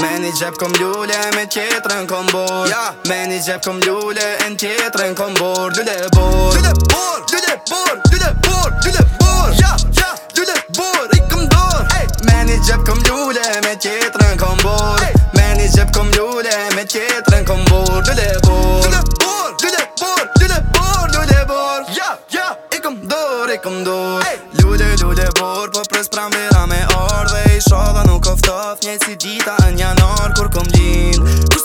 Me një gjep këm ljule, me tjetërën këm bor yeah. Me Lule gjep këm ljule, e në tjetërën këm bor Ljule bor Ljule bor Ljule bor Ljule bor Ljule bor Ja, ja Ljule hey. Me një gjep këm ljule, me tjetërën këm bor hey. Me një gjep këm ljule, me tjetërën këm bor Ljule bor Ljule bor Ljule bor Ljule bor Ljule bor Ja, ja I këm dor, i këm dor hey. Po pres pram vira me ardhe shodha nuk oftof Njëtë si gjitha në janar kur kom gjin Kus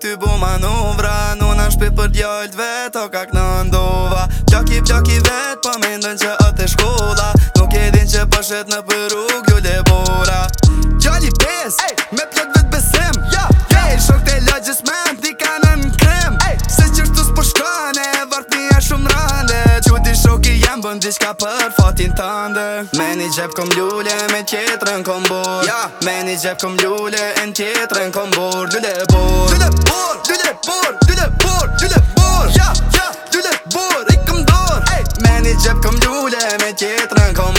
Ty bu manuvra Nuk në shpi për djallt vet, o kak në ndova Pjoki, pjoki vet, po mendon që atë e shkolla Nuk e din që përshet po në përru, gjull e bora Gjalli pes, me pjok vet bën gjithka për fatin ndër Me një gjep këm ljule me tjetërën këm bor yeah. Me një gjep këm ljule e në tjetërën këm bor Dule bor Dule bor Dule bor Dule bor Ja, ja Dule bor dor hey. ljule me bor ljule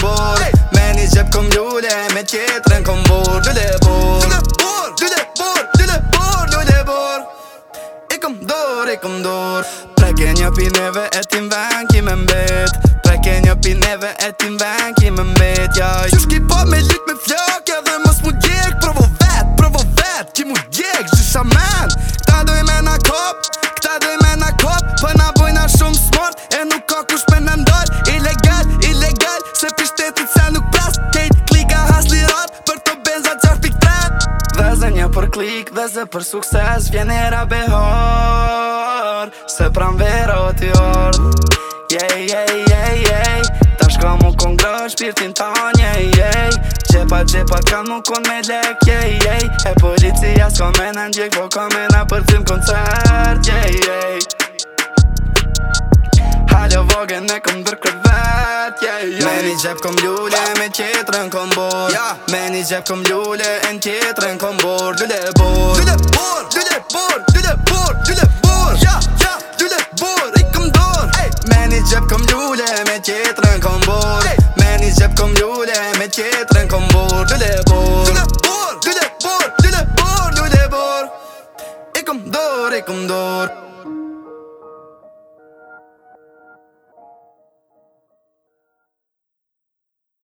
bor Dule bor Dule bor Dule bor Dule bor dor I një pineve e tim venki me mbet ke një pineve e ti në bank me më mbetja Që po me lik me flokja dhe mos mu djek Provo vet, provo vet, ki mu djek, gjysha men Këta doj me na kop, këta doj me na kop Për po na bojna shumë smart, e nuk ka kush me në Ilegal, ilegal, se për shtetit se nuk pras Kejt klika has lirat, për të benza gjar pik tret Veze një për klik, veze për sukses Vjenera behar, se pram vera o ti Yeah, yeah, yeah, yeah Ta shka mu kon grë shpirtin ta një, yeah, yeah Gjepa, gjepa, ka mu kon me lek, yeah, yeah E policia s'ka me në ndjek, po ka me në përcim koncert, yeah, yeah Halja vogën e kom dërë kërvet, yeah, yeah Me një gjep kom ljule, me tjetërën kom bor yeah. Me një gjep kom ljule, e në tjetërën kom bor Ljule bor, ljule bor, ljule bor, ljule bor. gjep këm ljule me tjetrën këm bor Me një gjep këm ljule me tjetrën këm bor Ljule bor Ljule bor Ljule bor Ljule bor E këm dor, e këm dor